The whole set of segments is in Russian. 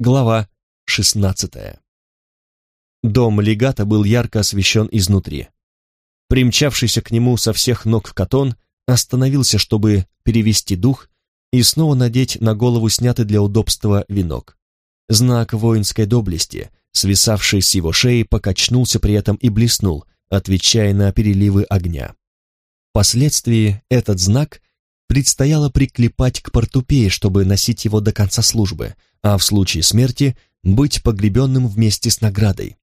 Глава 16. Дом легата был ярко освещен изнутри. Примчавшийся к нему со всех ног Катон остановился, чтобы перевести дух и снова надеть на голову снятый для удобства венок. Знак воинской доблести, свисавший с его шеи, покачнулся при этом и блеснул, отвечая на переливы огня. Впоследствии этот знак предстояло приклепать к портупее, чтобы носить его до конца службы, а в случае смерти быть погребенным вместе с наградой.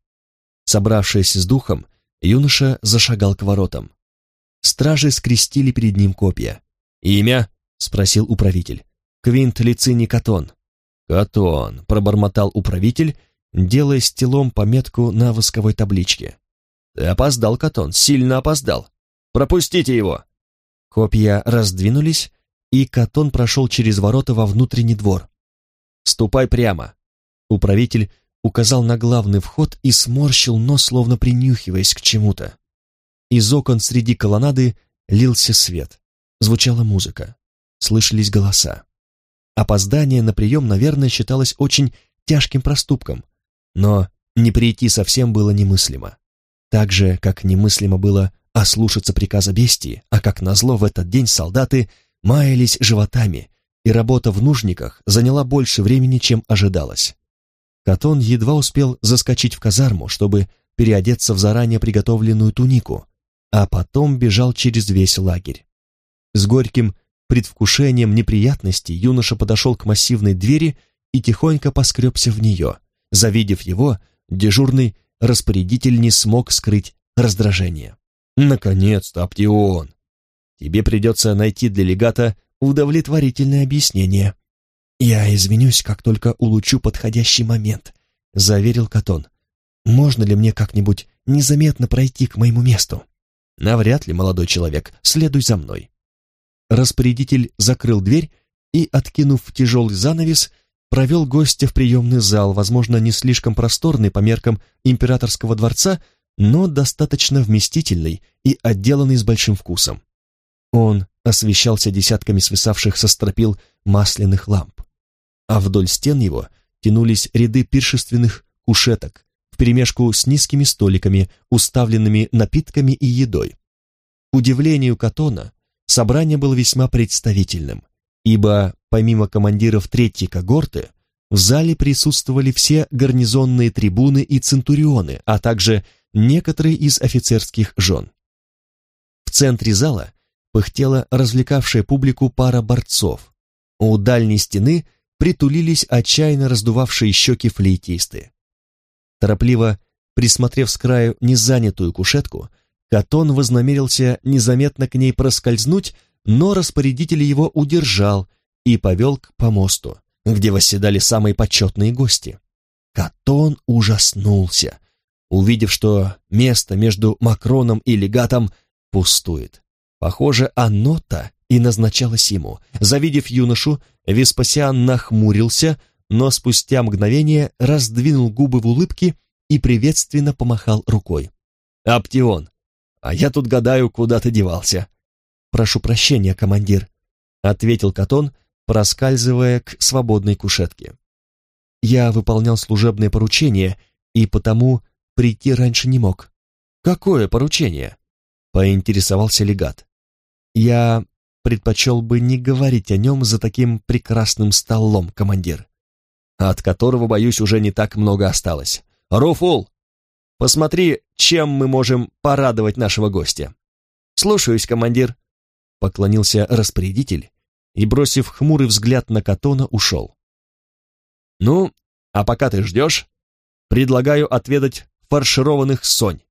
Собравшись с духом, юноша зашагал к воротам. Стражи скрестили перед ним копья. «Имя?» — спросил управитель. «Квинт Лицини Катон». «Катон», — пробормотал управитель, делая стелом пометку на восковой табличке. «Ты опоздал, Катон, сильно опоздал. Пропустите его!» Копья раздвинулись, и Катон прошел через ворота во внутренний двор. «Ступай прямо!» Управитель указал на главный вход и сморщил нос, словно принюхиваясь к чему-то. Из окон среди колоннады лился свет, звучала музыка, слышались голоса. Опоздание на прием, наверное, считалось очень тяжким проступком, но не прийти совсем было немыслимо. Так же, как немыслимо было ослушаться приказа бестии, а как назло в этот день солдаты маялись животами, и работа в нужниках заняла больше времени, чем ожидалось. Катон едва успел заскочить в казарму, чтобы переодеться в заранее приготовленную тунику, а потом бежал через весь лагерь. С горьким предвкушением неприятностей юноша подошел к массивной двери и тихонько поскребся в нее. Завидев его, дежурный распорядитель не смог скрыть раздражение. «Наконец-то, Аптион! Тебе придется найти для легата удовлетворительное объяснение». «Я извинюсь, как только улучшу подходящий момент», — заверил Катон. «Можно ли мне как-нибудь незаметно пройти к моему месту?» «Навряд ли, молодой человек, следуй за мной». Распорядитель закрыл дверь и, откинув тяжелый занавес, провел гостя в приемный зал, возможно, не слишком просторный по меркам императорского дворца, но достаточно вместительный и отделанный с большим вкусом. Он освещался десятками свисавших со стропил масляных ламп, а вдоль стен его тянулись ряды пиршественных кушеток вперемешку с низкими столиками, уставленными напитками и едой. К удивлению Катона, собрание было весьма представительным, ибо помимо командиров третьей когорты, в зале присутствовали все гарнизонные трибуны и центурионы, а также некоторые из офицерских жен. В центре зала пыхтела развлекавшая публику пара борцов. У дальней стены притулились отчаянно раздувавшие щеки флейтисты. Торопливо присмотрев с краю незанятую кушетку, Катон вознамерился незаметно к ней проскользнуть, но распорядитель его удержал и повел к помосту, где восседали самые почетные гости. Катон ужаснулся, увидев, что место между Макроном и легатом пустует. Похоже, оно-то и назначалось ему. Завидев юношу, Веспасиан нахмурился, но спустя мгновение раздвинул губы в улыбке и приветственно помахал рукой. «Аптион, а я тут гадаю, куда ты девался». «Прошу прощения, командир», — ответил Катон, проскальзывая к свободной кушетке. «Я выполнял служебное поручение и потому прийти раньше не мог». «Какое поручение?» — поинтересовался легат. «Я предпочел бы не говорить о нем за таким прекрасным столом, командир, от которого, боюсь, уже не так много осталось. Руфул, посмотри, чем мы можем порадовать нашего гостя». «Слушаюсь, командир», — поклонился распорядитель и, бросив хмурый взгляд на Катона, ушел. «Ну, а пока ты ждешь, предлагаю отведать фаршированных сонь.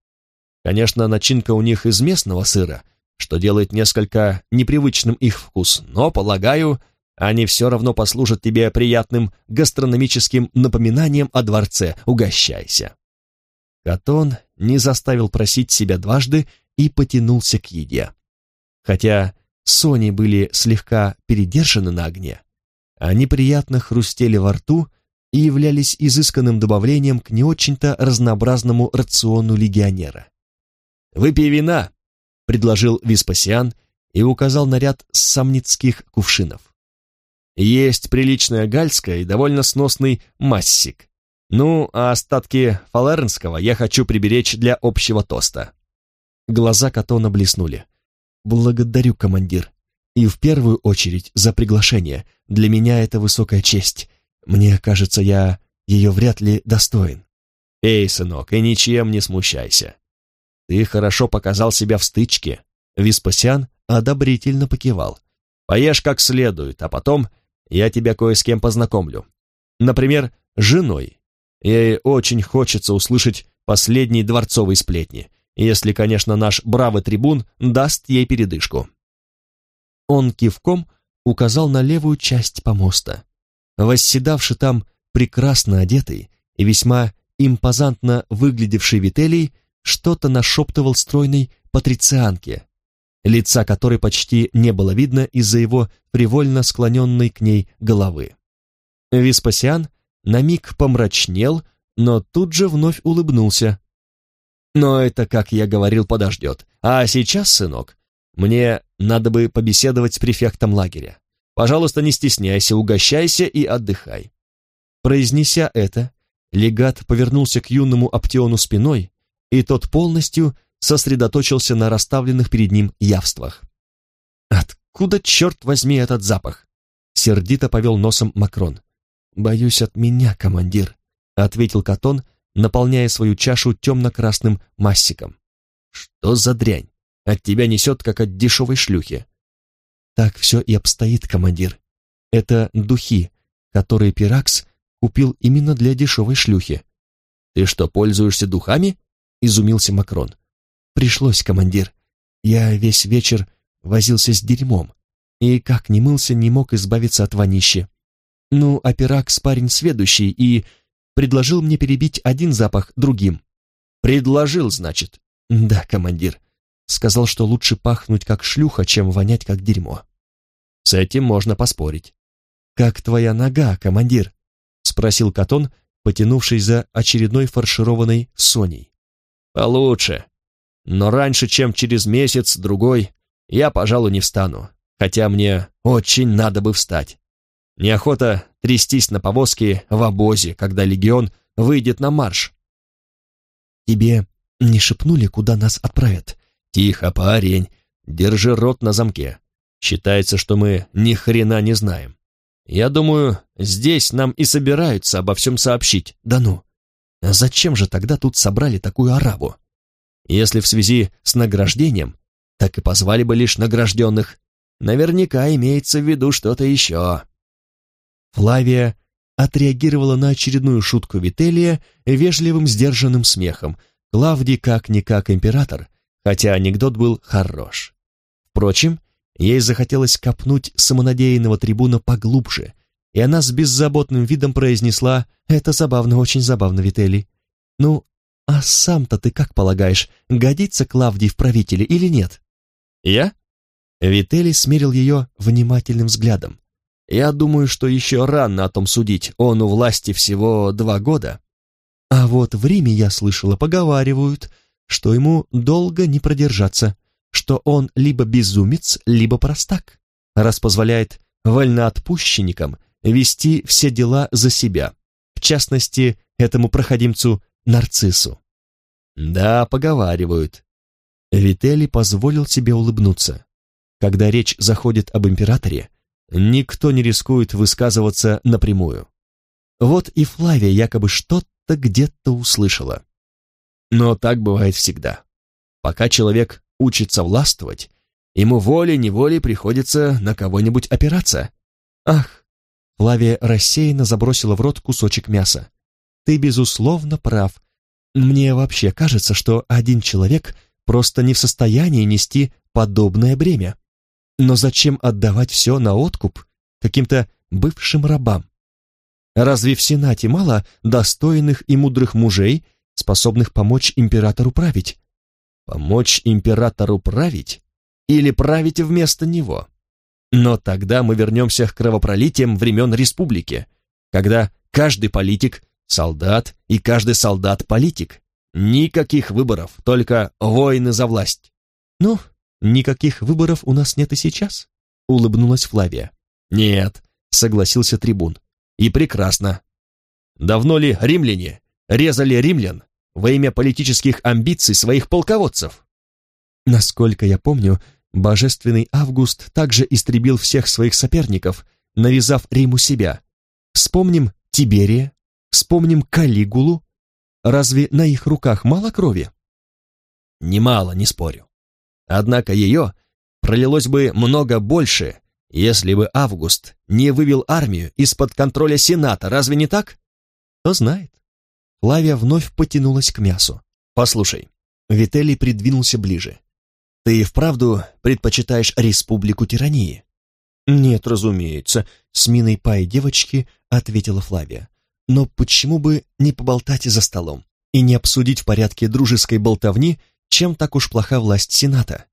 Конечно, начинка у них из местного сыра, что делает несколько непривычным их вкус, но, полагаю, они все равно послужат тебе приятным гастрономическим напоминанием о дворце. Угощайся. Катон не заставил просить себя дважды и потянулся к еде. Хотя сони были слегка передержаны на огне, они приятно хрустели во рту и являлись изысканным добавлением к не очень-то разнообразному рациону легионера. «Выпей вина!» — предложил Веспасиан и указал на ряд самницких кувшинов. Есть приличная гальская и довольно сносный массик. Ну, а остатки фалернского я хочу приберечь для общего тоста». Глаза Катона блеснули. «Благодарю, командир. И в первую очередь за приглашение. Для меня это высокая честь. Мне кажется, я ее вряд ли достоин». «Эй, сынок, и ничем не смущайся. Ты хорошо показал себя в стычке». Веспасиан одобрительно покивал. «Поешь как следует, а потом я тебя кое с кем познакомлю. Например, женой. Ей очень хочется услышать последние дворцовые сплетни, если, конечно, наш бравый трибун даст ей передышку». Он кивком указал на левую часть помоста. Восседавший там прекрасно одетый и весьма импозантно выглядевший Вителий что-то нашептывал стройной патрицианке, лица которой почти не было видно из-за его привольно склоненной к ней головы. Веспасиан на миг помрачнел, но тут же вновь улыбнулся. «Но это, как я говорил, подождет. А сейчас, сынок, мне надо бы побеседовать с префектом лагеря. Пожалуйста, не стесняйся, угощайся и отдыхай». Произнеся это, легат повернулся к юному Аптеону спиной, и тот полностью сосредоточился на расставленных перед ним явствах. «Откуда, черт возьми, этот запах?» Сердито повел носом Макрон. «Боюсь от меня, командир», — ответил Катон, наполняя свою чашу темно-красным массиком. «Что за дрянь? От тебя несет, как от дешевой шлюхи». «Так все и обстоит, командир. Это духи, которые Пиракс купил именно для дешевой шлюхи». «Ты что, пользуешься духами?» — изумился Макрон. «Пришлось, командир. Я весь вечер возился с дерьмом, и как не мылся, не мог избавиться от вонищи. Ну, а Пиракс парень сведущий и предложил мне перебить один запах другим. Предложил, значит? Да, командир. Сказал, что лучше пахнуть как шлюха, чем вонять как дерьмо. С этим можно поспорить. Как твоя нога, командир? Спросил Катон, потянувшись за очередной фаршированной соней. Получше. Но раньше, чем через месяц-другой, я, пожалуй, не встану, хотя мне очень надо бы встать. Неохота трястись на повозке в обозе, когда легион выйдет на марш. Тебе не шепнули, куда нас отправят? Тихо, парень, держи рот на замке. Считается, что мы ни хрена не знаем. Я думаю, здесь нам и собираются обо всем сообщить. Да ну. А зачем же тогда тут собрали такую арабу? Если в связи с награждением, так и позвали бы лишь награжденных. Наверняка имеется в виду что-то еще. Флавия отреагировала на очередную шутку Вителия вежливым сдержанным смехом. Клавдий как-никак император, хотя анекдот был хорош. Впрочем, ей захотелось копнуть самонадеянного трибуна поглубже, и она с беззаботным видом произнесла «Это забавно, очень забавно, Вителий». «Ну, а сам-то ты как полагаешь, годится Клавдий в правителе или нет?» «Я?» Вителий смерил ее внимательным взглядом. Я думаю, что еще рано о том судить, он у власти всего два года. А вот в Риме, я слышала, поговаривают, что ему долго не продержаться, что он либо безумец, либо простак, раз позволяет вольноотпущенникам вести все дела за себя, в частности, этому проходимцу Нарциссу. Да, поговаривают. Вителли позволил себе улыбнуться. Когда речь заходит об императоре, Никто не рискует высказываться напрямую. Вот и Флавия якобы что-то где-то услышала. Но так бывает всегда. Пока человек учится властвовать, ему волей-неволей приходится на кого-нибудь опираться. Ах, Флавия рассеянно забросила в рот кусочек мяса. Ты, безусловно, прав. Мне вообще кажется, что один человек просто не в состоянии нести подобное бремя. Но зачем отдавать все на откуп каким-то бывшим рабам? Разве в Сенате мало достойных и мудрых мужей, способных помочь императору править? Помочь императору править? Или править вместо него? Но тогда мы вернемся к кровопролитиям времен республики, когда каждый политик – солдат, и каждый солдат – политик. Никаких выборов, только войны за власть. Ну, «Никаких выборов у нас нет и сейчас», — улыбнулась Флавия. «Нет, согласился трибун. И прекрасно. Давно ли римляне резали римлян во имя политических амбиций своих полководцев? Насколько я помню, божественный Август также истребил всех своих соперников, навязав Риму себя. Вспомним Тиберия, вспомним Калигулу. Разве на их руках мало крови? Немало, не спорю. Однако ее пролилось бы много больше, если бы Август не вывел армию из-под контроля Сената, разве не так? Кто знает. Флавия вновь потянулась к мясу. Послушай, Вителий придвинулся ближе. Ты и вправду предпочитаешь республику тирании? Нет, разумеется, с миной пай девочки ответила Флавия. Но почему бы не поболтать за столом и не обсудить в порядке дружеской болтовни, чем так уж плоха власть Сената?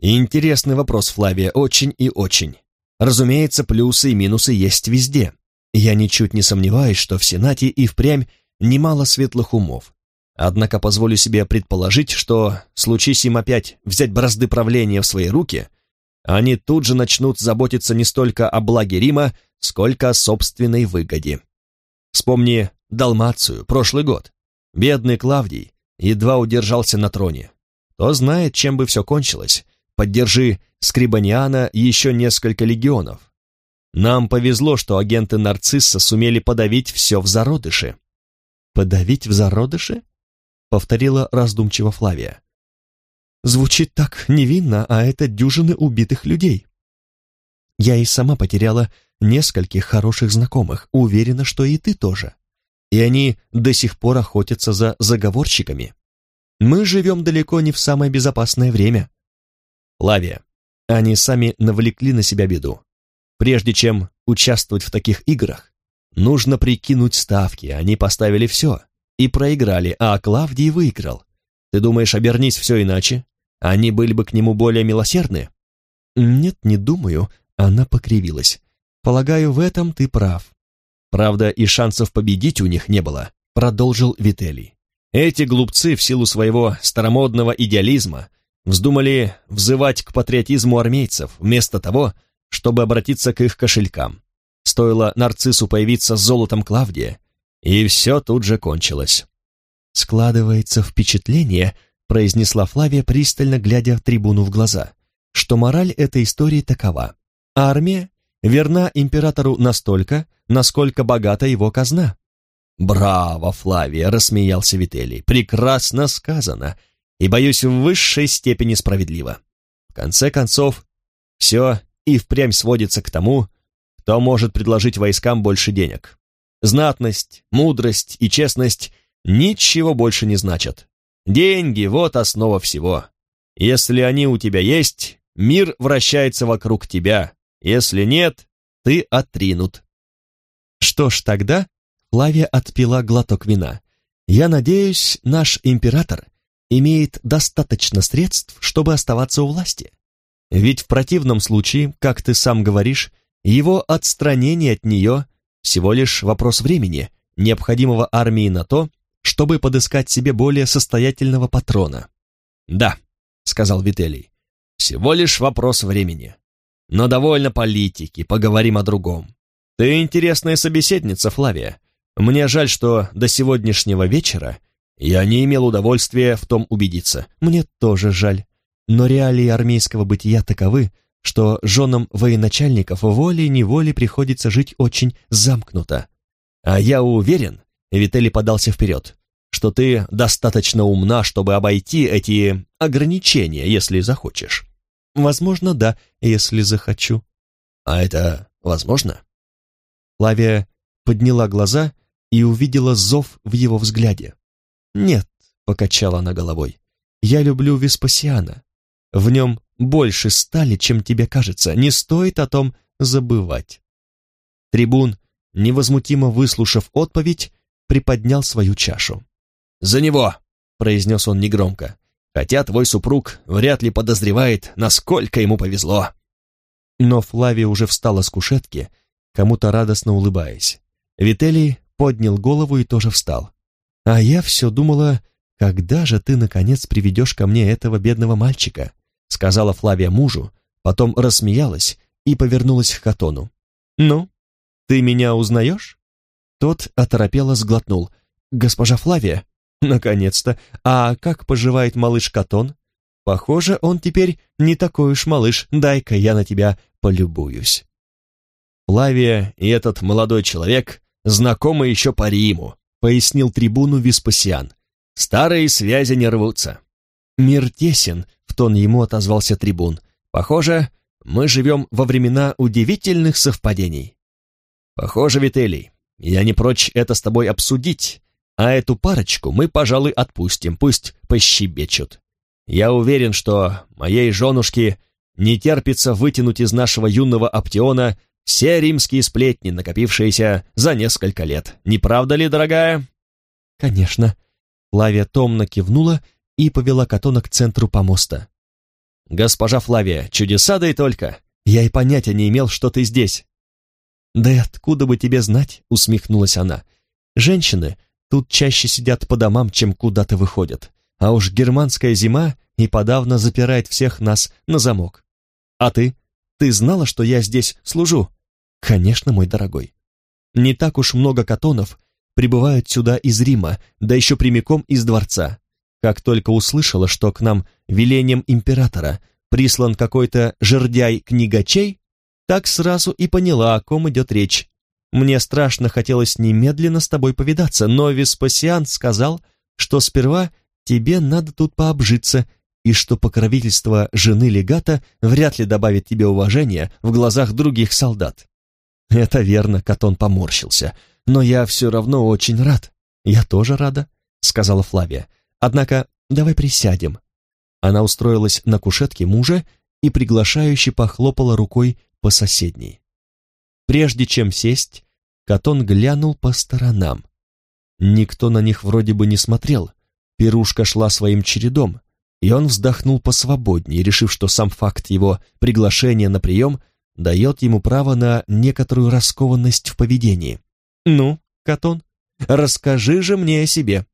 Интересный вопрос, Флавия, очень и очень. Разумеется, плюсы и минусы есть везде. Я ничуть не сомневаюсь, что в Сенате и впрямь немало светлых умов. Однако позволю себе предположить, что, случись им опять взять бразды правления в свои руки, они тут же начнут заботиться не столько о благе Рима, сколько о собственной выгоде. Вспомни Далмацию, прошлый год. Бедный Клавдий едва удержался на троне. Кто знает, чем бы все кончилось, Поддержи Скрибаниана и еще несколько легионов. Нам повезло, что агенты Нарцисса сумели подавить все в зародыше». «Подавить в зародыше?» — повторила раздумчиво Флавия. «Звучит так невинно, а это дюжины убитых людей. Я и сама потеряла нескольких хороших знакомых, уверена, что и ты тоже. И они до сих пор охотятся за заговорщиками. Мы живем далеко не в самое безопасное время. Лавия. Они сами навлекли на себя беду. Прежде чем участвовать в таких играх, нужно прикинуть ставки. Они поставили все и проиграли, а Клавдий выиграл. Ты думаешь, обернись все иначе? Они были бы к нему более милосердны? Нет, не думаю. Она покривилась. Полагаю, в этом ты прав. Правда, и шансов победить у них не было, продолжил Вителий. Эти глупцы в силу своего старомодного идеализма вздумали взывать к патриотизму армейцев, вместо того, чтобы обратиться к их кошелькам. Стоило нарциссу появиться с золотом Клавдия, и все тут же кончилось. «Складывается впечатление», — произнесла Флавия, пристально глядя трибуну в глаза, что мораль этой истории такова. Армия верна императору настолько, насколько богата его казна. «Браво, Флавия!» — рассмеялся Вителий. «Прекрасно сказано и, боюсь, в высшей степени справедливо. В конце концов, все и впрямь сводится к тому, кто может предложить войскам больше денег. Знатность, мудрость и честность ничего больше не значат. Деньги — вот основа всего. Если они у тебя есть, мир вращается вокруг тебя. Если нет, ты отринут. Что ж тогда, Флавия отпила глоток вина. Я надеюсь, наш император имеет достаточно средств, чтобы оставаться у власти. Ведь в противном случае, как ты сам говоришь, его отстранение от нее всего лишь вопрос времени, необходимого армии на то, чтобы подыскать себе более состоятельного патрона. «Да», — сказал Вителий, — «всего лишь вопрос времени. Но довольно политики, поговорим о другом. Ты интересная собеседница, Флавия. Мне жаль, что до сегодняшнего вечера я не имел удовольствия в том убедиться. Мне тоже жаль. Но реалии армейского бытия таковы, что женам военачальников волей-неволей приходится жить очень замкнуто. А я уверен, Вителли подался вперед, что ты достаточно умна, чтобы обойти эти ограничения, если захочешь. Возможно, да, если захочу. А это возможно? Лавия подняла глаза и увидела зов в его взгляде. «Нет», — покачала она головой, — «я люблю Веспасиана. В нем больше стали, чем тебе кажется, не стоит о том забывать». Трибун, невозмутимо выслушав отповедь, приподнял свою чашу. «За него!» — произнес он негромко, хотя твой супруг вряд ли подозревает, насколько ему повезло. Но Флавия уже встала с кушетки, кому-то радостно улыбаясь. Вителий поднял голову и тоже встал. А я все думала, когда же ты, наконец, приведешь ко мне этого бедного мальчика, сказала Флавия мужу, потом рассмеялась и повернулась к Катону. Ну, ты меня узнаешь?» Тот оторопело сглотнул. «Госпожа Флавия? Наконец-то! А как поживает малыш Катон? Похоже, он теперь не такой уж малыш. Дай-ка я на тебя полюбуюсь». Флавия и этот молодой человек знакомы еще по Риму, пояснил трибуну Веспасиан. Старые связи не рвутся. Мир тесен, тон ему отозвался трибун. Похоже, мы живем во времена удивительных совпадений. Похоже, Вителий, я не прочь это с тобой обсудить, а эту парочку мы, пожалуй, отпустим, пусть пощебечут. Я уверен, что моей женушке не терпится вытянуть из нашего юного Аптеона все римские сплетни, накопившиеся за несколько лет. Не правда ли, дорогая?» «Конечно». Флавия томно кивнула и повела Катона к центру помоста. «Госпожа Флавия, чудеса да и только. Я и понятия не имел, что ты здесь». «Да и откуда бы тебе знать?» — усмехнулась она. «Женщины тут чаще сидят по домам, чем куда-то выходят. А уж германская зима и подавно запирает всех нас на замок. А ты? Ты знала, что я здесь служу?» Конечно, мой дорогой. Не так уж много катонов прибывают сюда из Рима, да еще прямиком из дворца. Как только услышала, что к нам велением императора прислан какой-то жердяй-книгачей, так сразу и поняла, о ком идет речь. Мне страшно хотелось немедленно с тобой повидаться, но Веспасиан сказал, что сперва тебе надо тут пообжиться, и что покровительство жены легата вряд ли добавит тебе уважения в глазах других солдат. «Это верно», — Катон поморщился. «Но я все равно очень рад». «Я тоже рада», — сказала Флавия. «Однако давай присядем». Она устроилась на кушетке мужа и приглашающе похлопала рукой по соседней. Прежде чем сесть, Катон глянул по сторонам. Никто на них вроде бы не смотрел. Пирушка шла своим чередом, и он вздохнул посвободнее, решив, что сам факт его приглашения на прием — дает ему право на некоторую раскованность в поведении. «Ну, Катон, расскажи же мне о себе.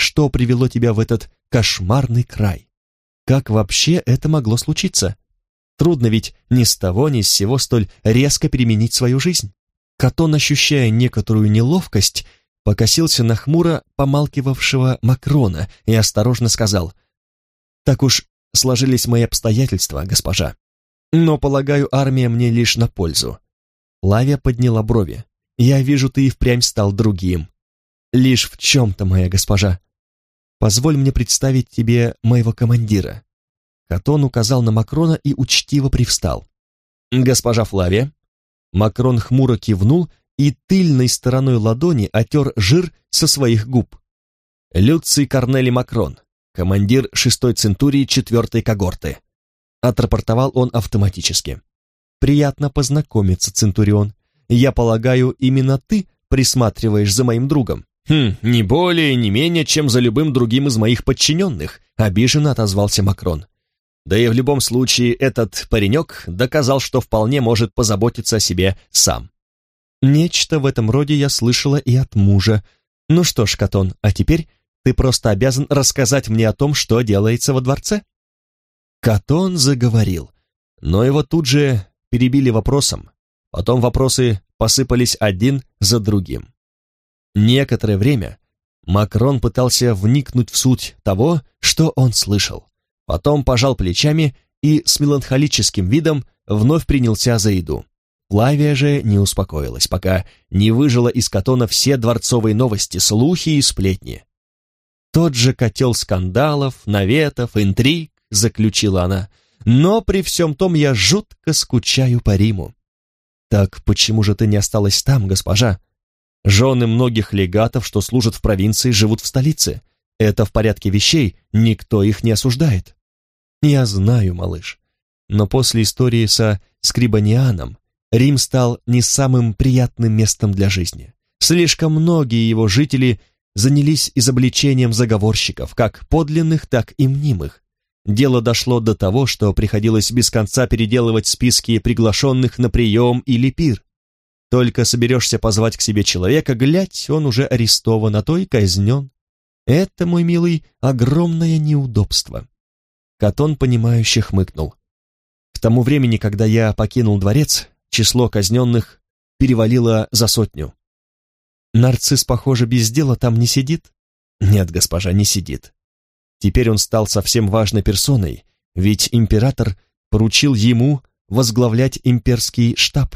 Что привело тебя в этот кошмарный край? Как вообще это могло случиться? Трудно ведь ни с того ни с сего столь резко переменить свою жизнь». Катон, ощущая некоторую неловкость, покосился на хмуро помалкивавшего Макрона и осторожно сказал, «Так уж сложились мои обстоятельства, госпожа. Но, полагаю, армия мне лишь на пользу. Лавия подняла брови. Я вижу, ты и впрямь стал другим. Лишь в чем-то, моя госпожа. Позволь мне представить тебе моего командира. Катон указал на Макрона и учтиво привстал. Госпожа Флавия. Макрон хмуро кивнул и тыльной стороной ладони отер жир со своих губ. Люций Корнели Макрон, командир шестой центурии четвертой когорты отрапортовал он автоматически. «Приятно познакомиться, Центурион. Я полагаю, именно ты присматриваешь за моим другом». «Хм, не более, не менее, чем за любым другим из моих подчиненных», обиженно отозвался Макрон. Да и в любом случае этот паренек доказал, что вполне может позаботиться о себе сам. Нечто в этом роде я слышала и от мужа. Ну что ж, Катон, а теперь ты просто обязан рассказать мне о том, что делается во дворце. Катон заговорил, но его тут же перебили вопросом. Потом вопросы посыпались один за другим. Некоторое время Макрон пытался вникнуть в суть того, что он слышал. Потом пожал плечами и с меланхолическим видом вновь принялся за еду. Флавия же не успокоилась, пока не выжила из Катона все дворцовые новости, слухи и сплетни. Тот же котел скандалов, наветов, интриг, заключила она, но при всем том я жутко скучаю по Риму. Так почему же ты не осталась там, госпожа? Жены многих легатов, что служат в провинции, живут в столице. Это в порядке вещей, никто их не осуждает. Я знаю, малыш, но после истории со Скрибанианом Рим стал не самым приятным местом для жизни. Слишком многие его жители занялись изобличением заговорщиков, как подлинных, так и мнимых. Дело дошло до того, что приходилось без конца переделывать списки приглашенных на прием или пир. Только соберешься позвать к себе человека, глядь, он уже арестован, а то и казнен. Это, мой милый, огромное неудобство. Катон, понимающе хмыкнул. К тому времени, когда я покинул дворец, число казненных перевалило за сотню. Нарцисс, похоже, без дела там не сидит? Нет, госпожа, не сидит. Теперь он стал совсем важной персоной, ведь император поручил ему возглавлять имперский штаб.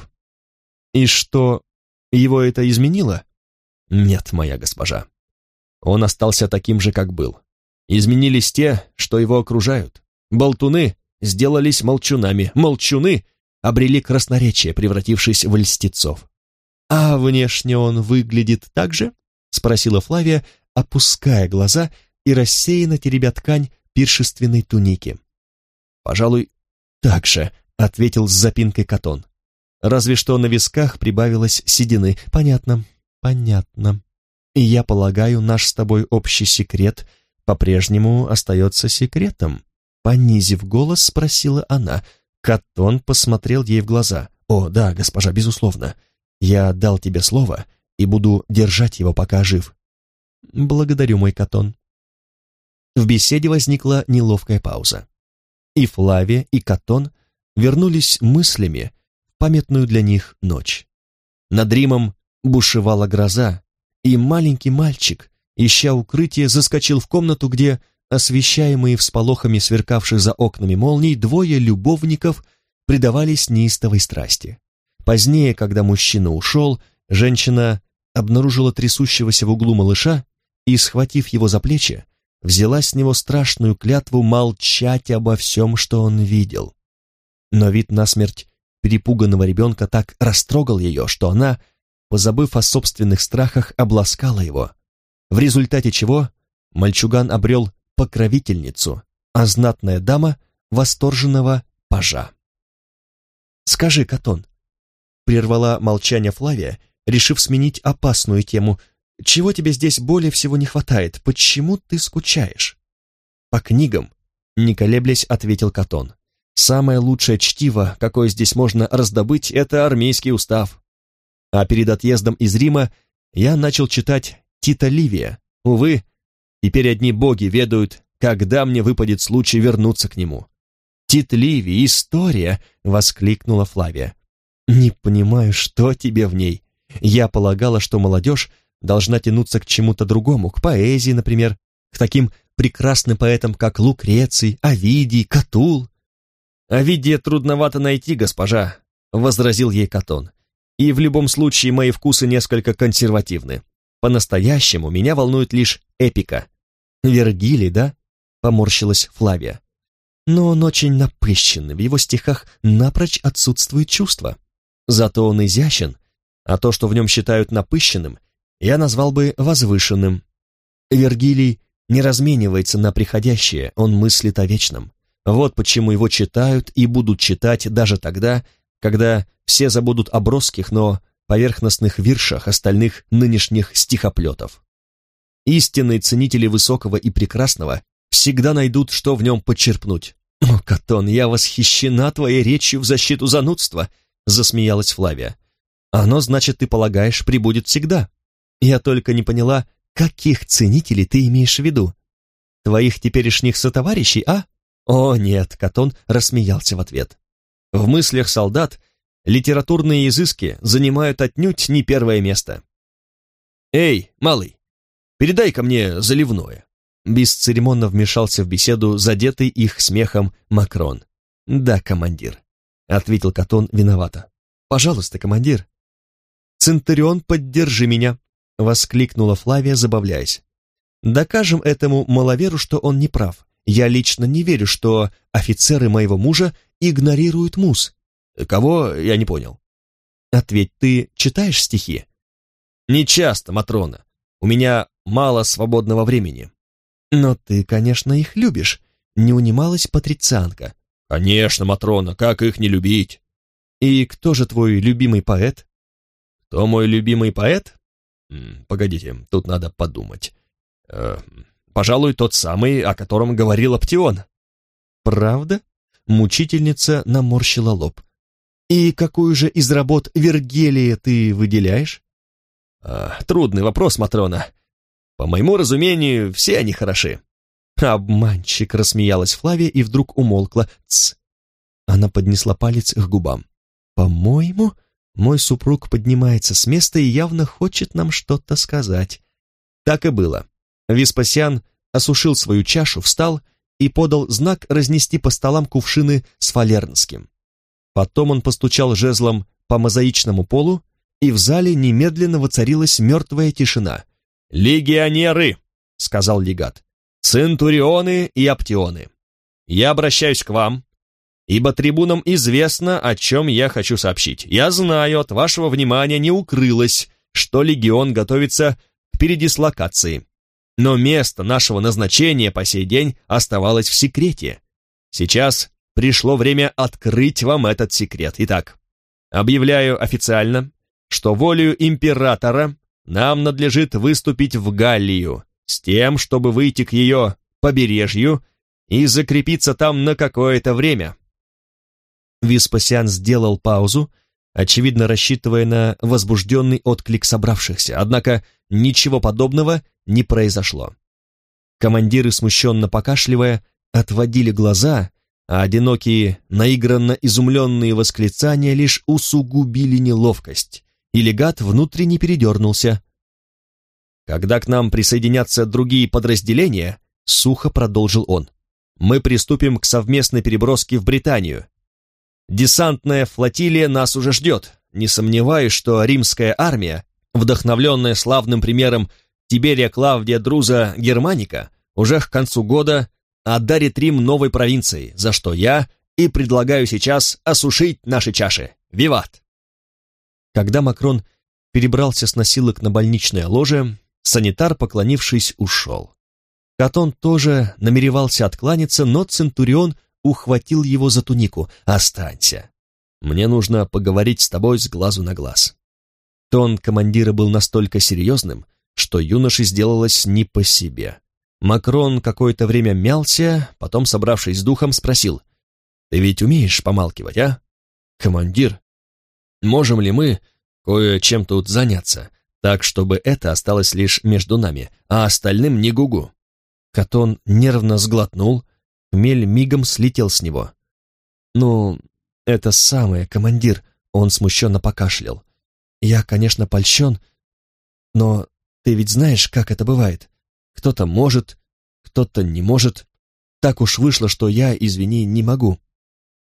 И что, его это изменило? Нет, моя госпожа. Он остался таким же, как был. Изменились те, что его окружают. Болтуны сделались молчунами, молчуны обрели красноречие, превратившись в льстецов. «А внешне он выглядит так же?» — спросила Флавия, опуская глаза и рассеянно теребя ткань пиршественной туники. «Пожалуй, так же», — ответил с запинкой Катон. «Разве что на висках прибавилось седины. Понятно, понятно. И я полагаю, наш с тобой общий секрет по-прежнему остается секретом?» Понизив голос, спросила она. Катон посмотрел ей в глаза. «О, да, госпожа, безусловно. Я дал тебе слово и буду держать его, пока жив». «Благодарю, мой Катон». В беседе возникла неловкая пауза. И Флавия, и Катон вернулись мыслями памятную для них ночь. Над Римом бушевала гроза, и маленький мальчик, ища укрытие, заскочил в комнату, где освещаемые всполохами сверкавших за окнами молний, двое любовников предавались неистовой страсти. Позднее, когда мужчина ушел, женщина обнаружила трясущегося в углу малыша и, схватив его за плечи, взяла с него страшную клятву молчать обо всем, что он видел. Но вид насмерть перепуганного ребенка так растрогал ее, что она, позабыв о собственных страхах, обласкала его, в результате чего мальчуган обрел покровительницу, а знатная дама — восторженного пажа. «Скажи, Катон», — прервала молчание Флавия, решив сменить опасную тему, «чего тебе здесь более всего не хватает? Почему ты скучаешь?» «По книгам», — не колеблясь, ответил Катон. «Самое лучшее чтиво, какое здесь можно раздобыть, это армейский устав. А перед отъездом из Рима я начал читать Тита Ливия. Увы, Теперь одни боги ведают, когда мне выпадет случай вернуться к нему. «Тит Ливи, история!» — воскликнула Флавия. «Не понимаю, что тебе в ней. Я полагала, что молодежь должна тянуться к чему-то другому, к поэзии, например, к таким прекрасным поэтам, как Лукреций, Овидий, Катул». «Овидия трудновато найти, госпожа», — возразил ей Катон. «И в любом случае мои вкусы несколько консервативны. По-настоящему меня волнует лишь эпика. Вергилий, да?» — поморщилась Флавия. «Но он очень напыщенный, в его стихах напрочь отсутствует чувство. Зато он изящен, а то, что в нем считают напыщенным, я назвал бы возвышенным. Вергилий не разменивается на приходящее, он мыслит о вечном. Вот почему его читают и будут читать даже тогда, когда все забудут о броских, но поверхностных виршах остальных нынешних стихоплетов. Истинные ценители высокого и прекрасного всегда найдут, что в нем подчерпнуть. «О, Катон, я восхищена твоей речью в защиту занудства», — засмеялась Флавия. «Оно, значит, ты полагаешь, прибудет всегда. Я только не поняла, каких ценителей ты имеешь в виду? Твоих теперешних сотоварищей, а?» «О, нет», — Катон рассмеялся в ответ. «В мыслях солдат литературные изыски занимают отнюдь не первое место». «Эй, малый, Передай-ка мне заливное». Бесцеремонно вмешался в беседу задетый их смехом Макрон. «Да, командир», — ответил Катон виновато. «Пожалуйста, командир». «Центурион, поддержи меня», — воскликнула Флавия, забавляясь. «Докажем этому маловеру, что он не прав. Я лично не верю, что офицеры моего мужа игнорируют мус». «Кого? Я не понял». «Ответь, ты читаешь стихи?» «Не часто, Матрона. У меня мало свободного времени». «Но ты, конечно, их любишь», — не унималась патрицианка. «Конечно, Матрона, как их не любить?» «И кто же твой любимый поэт?» «Кто мой любимый поэт?» «Погодите, тут надо подумать. Э, пожалуй, тот самый, о котором говорил Аптион». «Правда?» — мучительница наморщила лоб. «И какую же из работ Вергелия ты выделяешь?» А, «Трудный вопрос, Матрона. По моему разумению, все они хороши». «Обманщик!» — рассмеялась Флавия и вдруг умолкла. «Тсс!» Она поднесла палец к губам. «По-моему, Мой супруг поднимается с места и явно хочет нам что-то сказать. Так и было. Веспасиан осушил свою чашу, встал и подал знак разнести по столам кувшины с фалернским. Потом он постучал жезлом по мозаичному полу, и в зале немедленно воцарилась мертвая тишина. «Легионеры!» — сказал легат. «Центурионы и аптионы! Я обращаюсь к вам, ибо трибунам известно, о чем я хочу сообщить. Я знаю, от вашего внимания не укрылось, что легион готовится к передислокации. Но место нашего назначения по сей день оставалось в секрете. Сейчас пришло время открыть вам этот секрет. Итак, объявляю официально, что волею императора нам надлежит выступить в Галлию с тем, чтобы выйти к ее побережью и закрепиться там на какое-то время. Веспасиан сделал паузу, очевидно рассчитывая на возбужденный отклик собравшихся, однако ничего подобного не произошло. Командиры, смущенно покашливая, отводили глаза, а одинокие, наигранно изумленные восклицания лишь усугубили неловкость, и легат внутренне передернулся. «Когда к нам присоединятся другие подразделения», — сухо продолжил он, «мы приступим к совместной переброске в Британию. Десантная флотилия нас уже ждет, не сомневаюсь, что римская армия, вдохновленная славным примером Тиберия Клавдия Друза Германика, уже к концу года отдарит Рим новой провинцией, за что я и предлагаю сейчас осушить наши чаши. Виват! Когда Макрон перебрался с носилок на больничное ложе, санитар, поклонившись, ушел. Катон тоже намеревался откланяться, но Центурион ухватил его за тунику. «Останься. Мне нужно поговорить с тобой с глазу на глаз». Тон командира был настолько серьезным, что юноше сделалось не по себе. Макрон какое-то время мялся, потом, собравшись с духом, спросил, «Ты ведь умеешь помалкивать, а? Командир, можем ли мы кое-чем тут заняться, так, чтобы это осталось лишь между нами, а остальным не гугу?» Катон нервно сглотнул, хмель мигом слетел с него. «Ну, это самое, командир», — он смущенно покашлял. «Я, конечно, польщен, но ты ведь знаешь, как это бывает. Кто-то может, кто-то не может. Так уж вышло, что я, извини, не могу».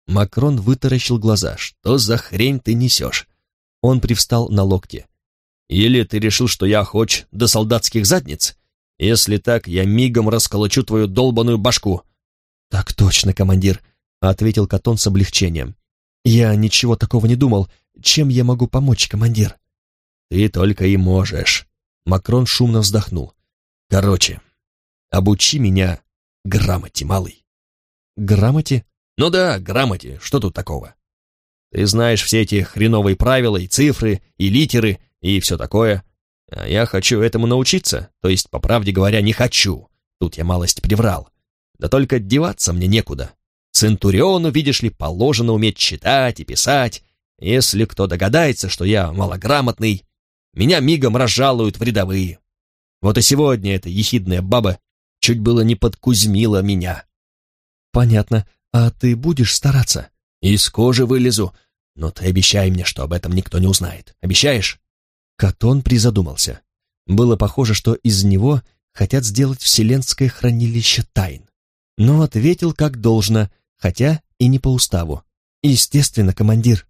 Макрон вытаращил глаза. «Что за хрень ты несешь?» Он привстал на локте. «Или ты решил, что я охоч до солдатских задниц? Если так, я мигом расколочу твою долбаную башку». «Так точно, командир», — ответил Катон с облегчением. «Я ничего такого не думал. Чем я могу помочь, командир?» «Ты только и можешь». Макрон шумно вздохнул. Короче, обучи меня грамоте, малый. Грамоте? Ну да, грамоте, что тут такого? Ты знаешь все эти хреновые правила и цифры, и литеры, и все такое. А я хочу этому научиться, то есть, по правде говоря, не хочу. Тут я малость приврал. Да только деваться мне некуда. Центуриону, видишь ли, положено уметь читать и писать. Если кто догадается, что я малограмотный, меня мигом разжалуют в рядовые. Вот и сегодня эта ехидная баба чуть было не подкузмила меня. Понятно. А ты будешь стараться? Из кожи вылезу. Но ты обещай мне, что об этом никто не узнает. Обещаешь? Катон призадумался. Было похоже, что из него хотят сделать вселенское хранилище тайн. Но ответил как должно, хотя и не по уставу. Естественно, командир.